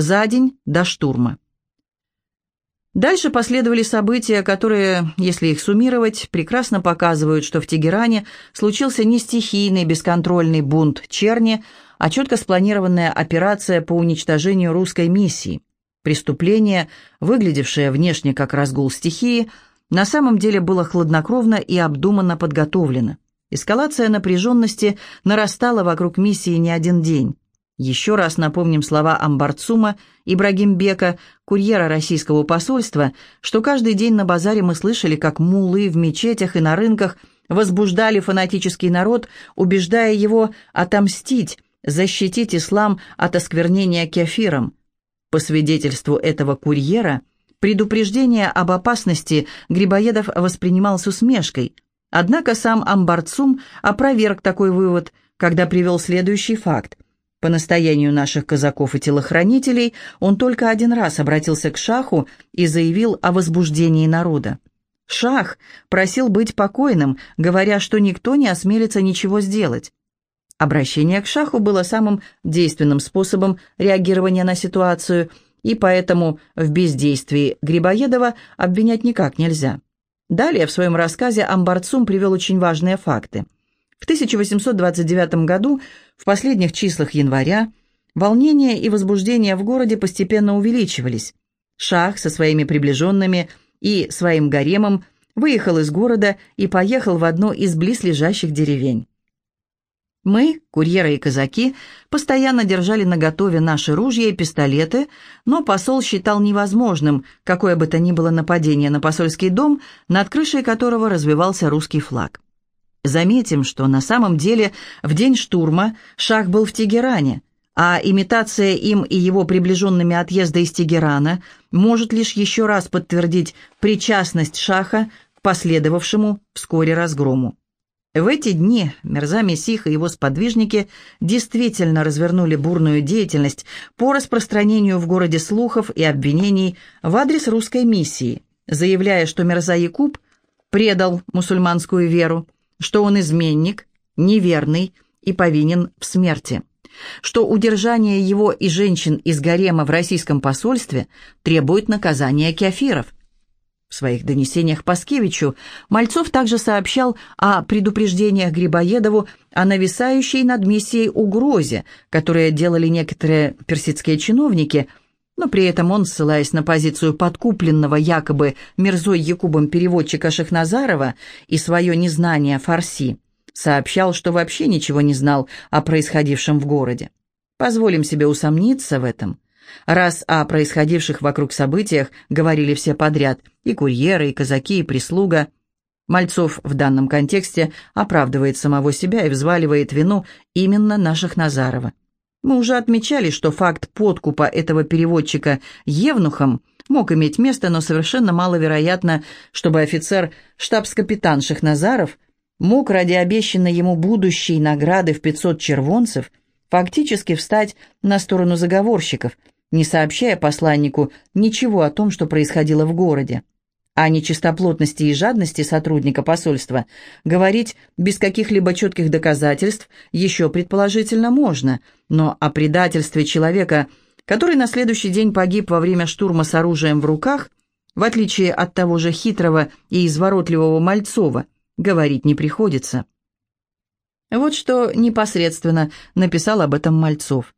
За день до штурма. Дальше последовали события, которые, если их суммировать, прекрасно показывают, что в Тегеране случился не стихийный бесконтрольный бунт черни, а четко спланированная операция по уничтожению русской миссии. Преступление, выглядевшее внешне как разгул стихии, на самом деле было хладнокровно и обдуманно подготовлено. Эскалация напряженности нарастала вокруг миссии не один день. Еще раз напомним слова Амбарцума Ибрагимбека, курьера российского посольства, что каждый день на базаре мы слышали, как мулы в мечетях и на рынках возбуждали фанатический народ, убеждая его отомстить, защитить ислам от осквернения кефиром. По свидетельству этого курьера, предупреждение об опасности Грибоедов воспринимал с усмешкой. Однако сам Амбарцум опроверг такой вывод, когда привел следующий факт. По настоянию наших казаков и телохранителей он только один раз обратился к Шаху и заявил о возбуждении народа. Шах просил быть покойным, говоря, что никто не осмелится ничего сделать. Обращение к Шаху было самым действенным способом реагирования на ситуацию, и поэтому в бездействии Грибоедова обвинять никак нельзя. Далее в своем рассказе Амбарцум привел очень важные факты. В 1829 году, в последних числах января, волнения и возбуждение в городе постепенно увеличивались. Шах со своими приближенными и своим гаремом выехал из города и поехал в одну из близлежащих деревень. Мы, курьеры и казаки, постоянно держали наготове наши ружья и пистолеты, но посол считал невозможным какое бы то ни было нападение на посольский дом, над крышей которого развивался русский флаг. Заметим, что на самом деле в день штурма Шах был в Тегеране, а имитация им и его приближенными отъезда из Тегерана может лишь еще раз подтвердить причастность Шаха к последовавшему вскоре разгрому. В эти дни Мерза Месих и его сподвижники действительно развернули бурную деятельность по распространению в городе слухов и обвинений в адрес русской миссии, заявляя, что Мерза Якуб предал мусульманскую веру, что он изменник, неверный и повинен в смерти, что удержание его и женщин из гарема в российском посольстве требует наказания кефиров, в своих донесениях Паскевичу Мальцов также сообщал о предупреждениях Грибоедову о нависающей над миссией угрозе, которые делали некоторые персидские чиновники, но при этом он, ссылаясь на позицию подкупленного якобы Мирзой Якубом переводчика Шахназарова и свое незнание фарси, сообщал, что вообще ничего не знал о происходившем в городе. Позволим себе усомниться в этом – Раз о происходивших вокруг событиях говорили все подряд, и курьеры, и казаки, и прислуга. Мальцов в данном контексте оправдывает самого себя и взваливает вину именно наших Назарова. Мы уже отмечали, что факт подкупа этого переводчика Евнухом мог иметь место, но совершенно маловероятно, чтобы офицер штабс-капитан Шахназаров мог ради обещанной ему будущей награды в 500 червонцев фактически встать на сторону заговорщиков – не сообщая посланнику ничего о том, что происходило в городе. О нечистоплотности и жадности сотрудника посольства говорить без каких-либо четких доказательств еще предположительно можно, но о предательстве человека, который на следующий день погиб во время штурма с оружием в руках, в отличие от того же хитрого и изворотливого Мальцова, говорить не приходится. Вот что непосредственно написал об этом Мальцов.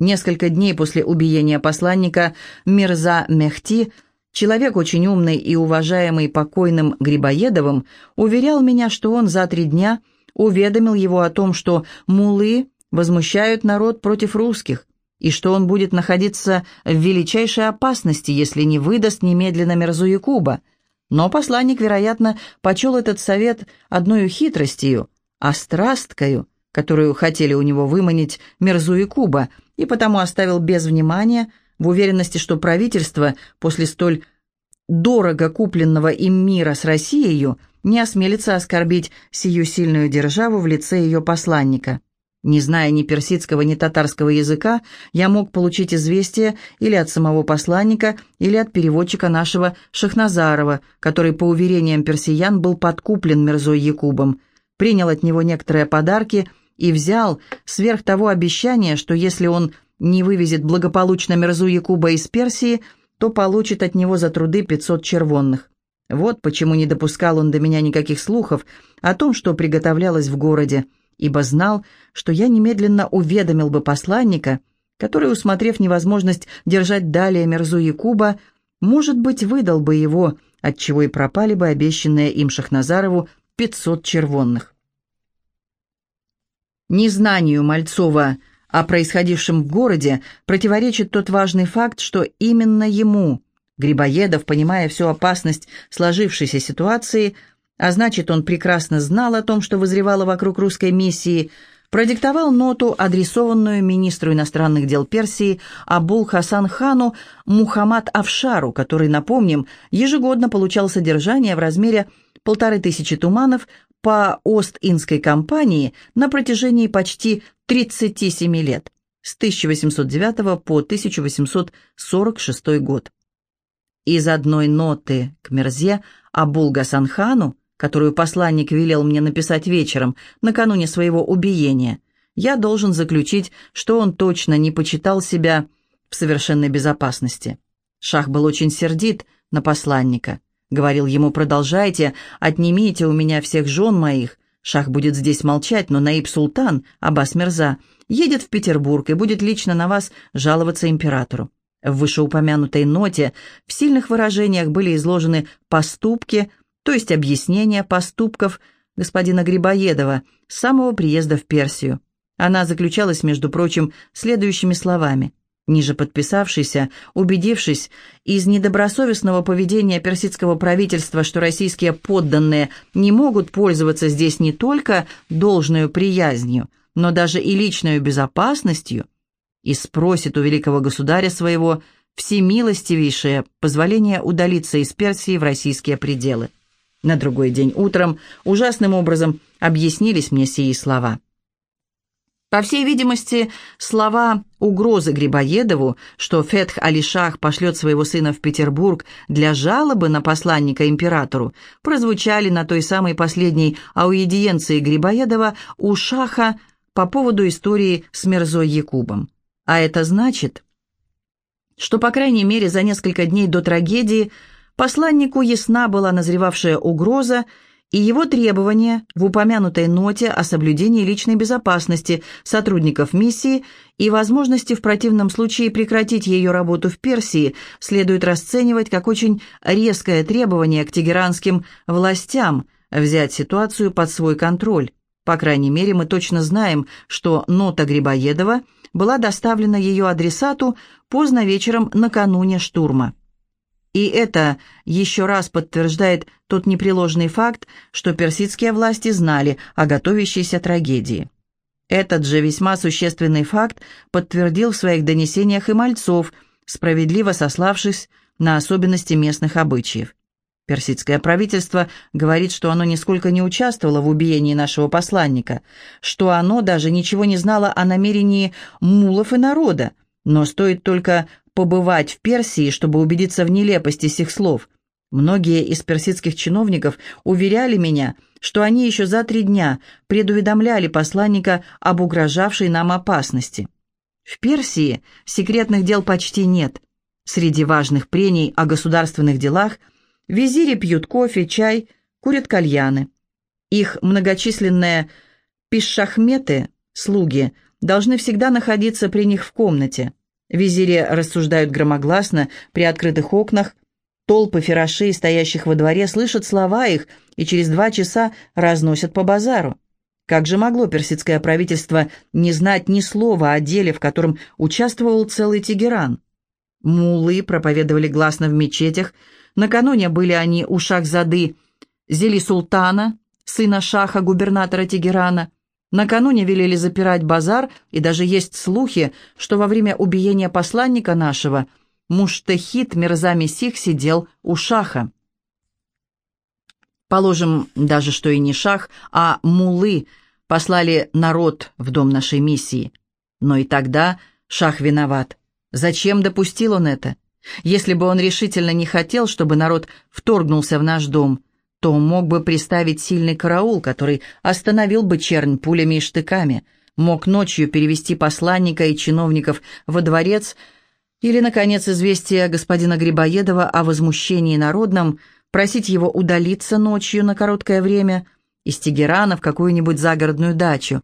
Несколько дней после убиения посланника Мирза Мехти, человек очень умный и уважаемый покойным Грибоедовым, уверял меня, что он за три дня уведомил его о том, что мулы возмущают народ против русских, и что он будет находиться в величайшей опасности, если не выдаст немедленно Мирзу Якуба. Но посланник, вероятно, почел этот совет одной хитростью, а страсткою, которую хотели у него выманить Мирзу Якуба – и потому оставил без внимания, в уверенности, что правительство после столь дорого купленного им мира с Россией не осмелится оскорбить сию сильную державу в лице ее посланника. Не зная ни персидского, ни татарского языка, я мог получить известие или от самого посланника, или от переводчика нашего Шахназарова, который, по уверениям персиян, был подкуплен Мирзой Якубом, принял от него некоторые подарки – и взял сверх того обещания, что если он не вывезет благополучно Мерзу Якуба из Персии, то получит от него за труды 500 червонных. Вот почему не допускал он до меня никаких слухов о том, что приготовлялось в городе, ибо знал, что я немедленно уведомил бы посланника, который, усмотрев невозможность держать далее Мерзу Якуба, может быть, выдал бы его, отчего и пропали бы обещанные им Шахназарову 500 червонных. Незнанию Мальцова о происходившем в городе противоречит тот важный факт, что именно ему, Грибоедов, понимая всю опасность сложившейся ситуации, а значит, он прекрасно знал о том, что вызревало вокруг русской миссии, продиктовал ноту, адресованную министру иностранных дел Персии Абул Хасан хану Мухаммад Афшару, который, напомним, ежегодно получал содержание в размере полторы тысячи туманов по Ост-Индской компании на протяжении почти 37 лет, с 1809 по 1846 год. Из одной ноты к Мерзе Абул Гасанхану, которую посланник велел мне написать вечером, накануне своего убиения, я должен заключить, что он точно не почитал себя в совершенной безопасности. Шах был очень сердит на посланника. Говорил ему, продолжайте, отнимите у меня всех жен моих. Шах будет здесь молчать, но Наиб Султан, Аббас Мирза, едет в Петербург и будет лично на вас жаловаться императору. В вышеупомянутой ноте в сильных выражениях были изложены поступки, то есть объяснения поступков господина Грибоедова с самого приезда в Персию. Она заключалась, между прочим, следующими словами. Ниже подписавшийся, убедившись из недобросовестного поведения персидского правительства, что российские подданные не могут пользоваться здесь не только должной приязнью, но даже и личной безопасностью, и спросит у великого государя своего всемилостивейшее позволение удалиться из Персии в российские пределы. На другой день утром ужасным образом объяснились мне сии слова. По всей видимости, слова угрозы Грибоедову, что Фетх Алишах пошлет своего сына в Петербург для жалобы на посланника императору, прозвучали на той самой последней аудиенции Грибоедова у Шаха по поводу истории с Мерзой Якубом. А это значит, что, по крайней мере, за несколько дней до трагедии посланнику ясна была назревавшая угроза и его требования в упомянутой ноте о соблюдении личной безопасности сотрудников миссии и возможности в противном случае прекратить ее работу в Персии следует расценивать как очень резкое требование к тегеранским властям взять ситуацию под свой контроль. По крайней мере, мы точно знаем, что нота Грибоедова была доставлена ее адресату поздно вечером накануне штурма. И это еще раз подтверждает тот непреложный факт, что персидские власти знали о готовящейся трагедии. Этот же весьма существенный факт подтвердил в своих донесениях и Мальцов, справедливо сославшись на особенности местных обычаев. Персидское правительство говорит, что оно нисколько не участвовало в убиении нашего посланника, что оно даже ничего не знало о намерении мулов и народа, но стоит только побывать в Персии, чтобы убедиться в нелепости сих слов. Многие из персидских чиновников уверяли меня, что они еще за три дня предуведомляли посланника об угрожавшей нам опасности. В Персии секретных дел почти нет. Среди важных прений о государственных делах – Визири пьют кофе, чай, курят кальяны. Их многочисленные пишахметы, слуги, должны всегда находиться при них в комнате. Визири рассуждают громогласно при открытых окнах. Толпы ферашей, стоящих во дворе, слышат слова их и через два часа разносят по базару. Как же могло персидское правительство не знать ни слова о деле, в котором участвовал целый Тегеран? Мулы проповедовали гласно в мечетях, Накануне были они у Шахзады Зели Султана, сына Шаха, губернатора Тегерана. Накануне велели запирать базар, и даже есть слухи, что во время убиения посланника нашего Муштехид Мирза Месих сидел у Шаха. Положим даже, что и не Шах, а Мулы послали народ в дом нашей миссии. Но и тогда Шах виноват. Зачем допустил он это? Если бы он решительно не хотел, чтобы народ вторгнулся в наш дом, то мог бы приставить сильный караул, который остановил бы чернь пулями и штыками. мог ночью перевести посланника и чиновников во дворец, или, наконец, известие господина Грибоедова о возмущении народном, просить его удалиться ночью на короткое время из Тегерана в какую-нибудь загородную дачу.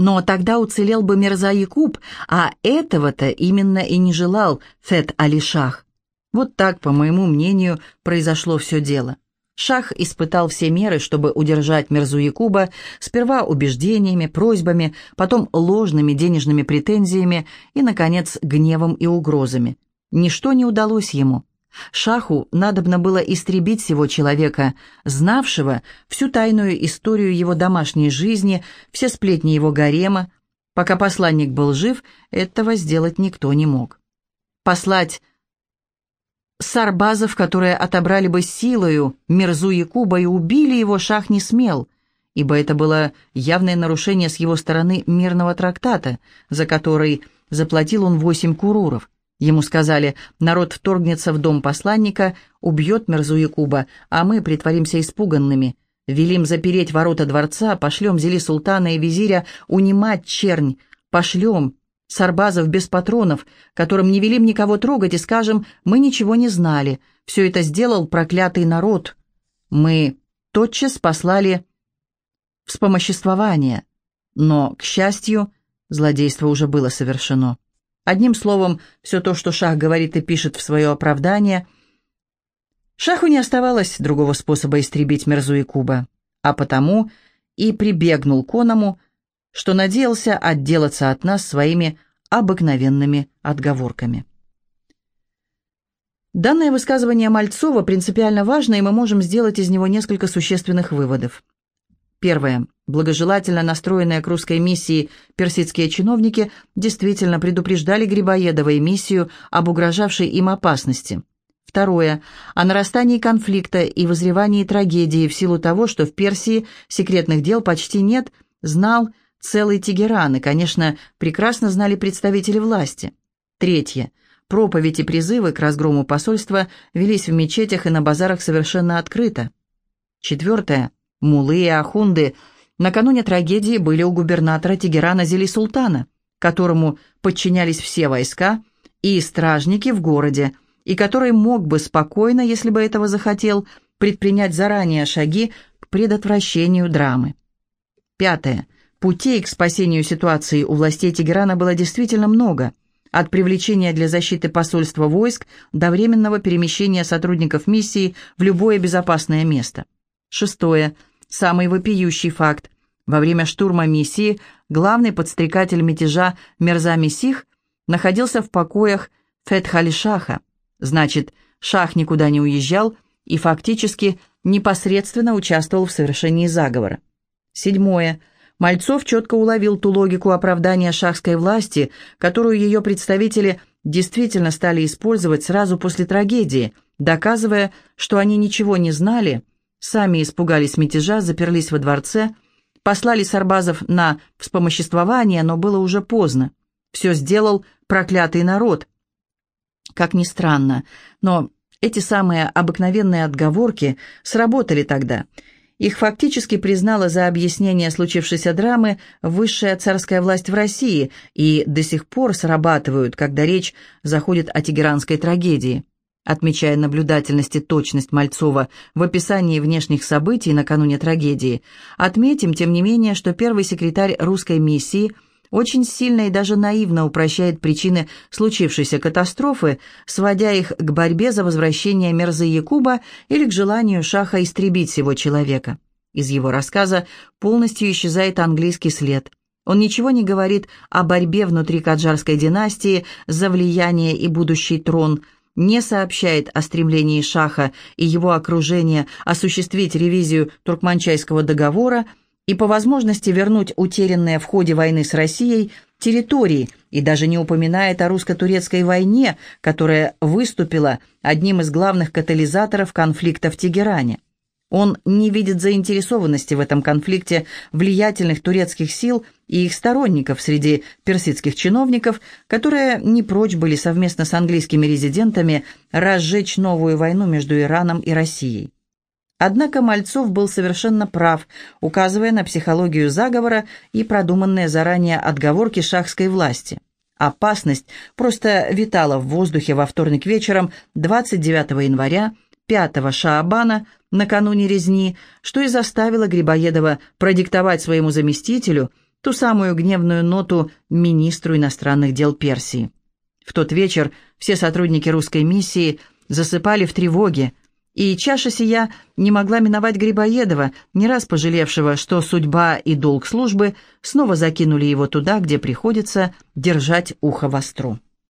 Но тогда уцелел бы Мирза Якуб, а этого-то именно и не желал Фет Алишах. Вот так, по моему мнению, произошло все дело. Шах испытал все меры, чтобы удержать Мирзу Якуба, сперва убеждениями, просьбами, потом ложными денежными претензиями и, наконец, гневом и угрозами. Ничто не удалось ему. Шаху надобно было истребить всего человека, знавшего всю тайную историю его домашней жизни, все сплетни его гарема. Пока посланник был жив, этого сделать никто не мог. Послать сарбазов, которые отобрали бы силою Мирзу Якуба и убили его, шах не смел, ибо это было явное нарушение с его стороны мирного трактата, за который заплатил он восемь куруров. Ему сказали, народ вторгнется в дом посланника, убьет Мирзу Якуба, а мы притворимся испуганными. Велим запереть ворота дворца, пошлем зели султана и визиря унимать чернь, пошлем, Сарбазов без патронов, которым не велим никого трогать, и скажем, мы ничего не знали. Все это сделал проклятый народ. Мы тотчас послали вспомоществование. Но, к счастью, злодейство уже было совершено. Одним словом, все то, что Шах говорит и пишет в свое оправдание, Шаху не оставалось другого способа истребить Мерзу и Куба, а потому и прибегнул к оному, что надеялся отделаться от нас своими обыкновенными отговорками. Данное высказывание Мальцова принципиально важно, и мы можем сделать из него несколько существенных выводов. Первое. Благожелательно настроенные к русской миссии персидские чиновники действительно предупреждали Грибоедова и миссию об угрожавшей им опасности. Второе. О нарастании конфликта и возревании трагедии в силу того, что в Персии секретных дел почти нет, знал целый Тегеран, и, конечно, прекрасно знали представители власти. Третье. Проповеди и призывы к разгрому посольства велись в мечетях и на базарах совершенно открыто. Четвертое. Мулы и ахунды накануне трагедии были у губернатора Тегерана Зели Султана, которому подчинялись все войска и стражники в городе, и который мог бы спокойно, если бы этого захотел, предпринять заранее шаги к предотвращению драмы. Пятое. Путей к спасению ситуации у властей Тегерана было действительно много, от привлечения для защиты посольства войск до временного перемещения сотрудников миссии в любое безопасное место. Шестое. Самый вопиющий факт. Во время штурма миссии главный подстрекатель мятежа Мерза Месих находился в покоях Фетхали-Шаха. Значит, Шах никуда не уезжал и фактически непосредственно участвовал в совершении заговора. Седьмое. Мальцов четко уловил ту логику оправдания шахской власти, которую ее представители действительно стали использовать сразу после трагедии, доказывая, что они ничего не знали, сами испугались мятежа, заперлись во дворце, послали сарбазов на вспомоществование, но было уже поздно. Все сделал проклятый народ. Как ни странно, но эти самые обыкновенные отговорки сработали тогда – их фактически признала за объяснение случившейся драмы высшая царская власть в России и до сих пор срабатывают, когда речь заходит о тегеранской трагедии. Отмечая наблюдательность и точность Мальцова в описании внешних событий накануне трагедии, отметим, тем не менее, что первый секретарь русской миссии – очень сильно и даже наивно упрощает причины случившейся катастрофы, сводя их к борьбе за возвращение Мерзы Якуба или к желанию Шаха истребить всего человека. Из его рассказа полностью исчезает английский след. Он ничего не говорит о борьбе внутри Каджарской династии за влияние и будущий трон, не сообщает о стремлении Шаха и его окружения осуществить ревизию Туркманчайского договора – и по возможности вернуть утерянные в ходе войны с Россией территории и даже не упоминает о русско-турецкой войне, которая выступила одним из главных катализаторов конфликта в Тегеране. Он не видит заинтересованности в этом конфликте влиятельных турецких сил и их сторонников среди персидских чиновников, которые не прочь были совместно с английскими резидентами разжечь новую войну между Ираном и Россией. Однако Мальцов был совершенно прав, указывая на психологию заговора и продуманные заранее отговорки шахской власти. Опасность просто витала в воздухе во вторник вечером 29 января, 5 Шаабана, накануне резни, что и заставило Грибоедова продиктовать своему заместителю ту самую гневную ноту министру иностранных дел Персии. В тот вечер все сотрудники русской миссии засыпали в тревоге, и чаша сия не могла миновать Грибоедова, не раз пожалевшего, что судьба и долг службы снова закинули его туда, где приходится держать ухо востро.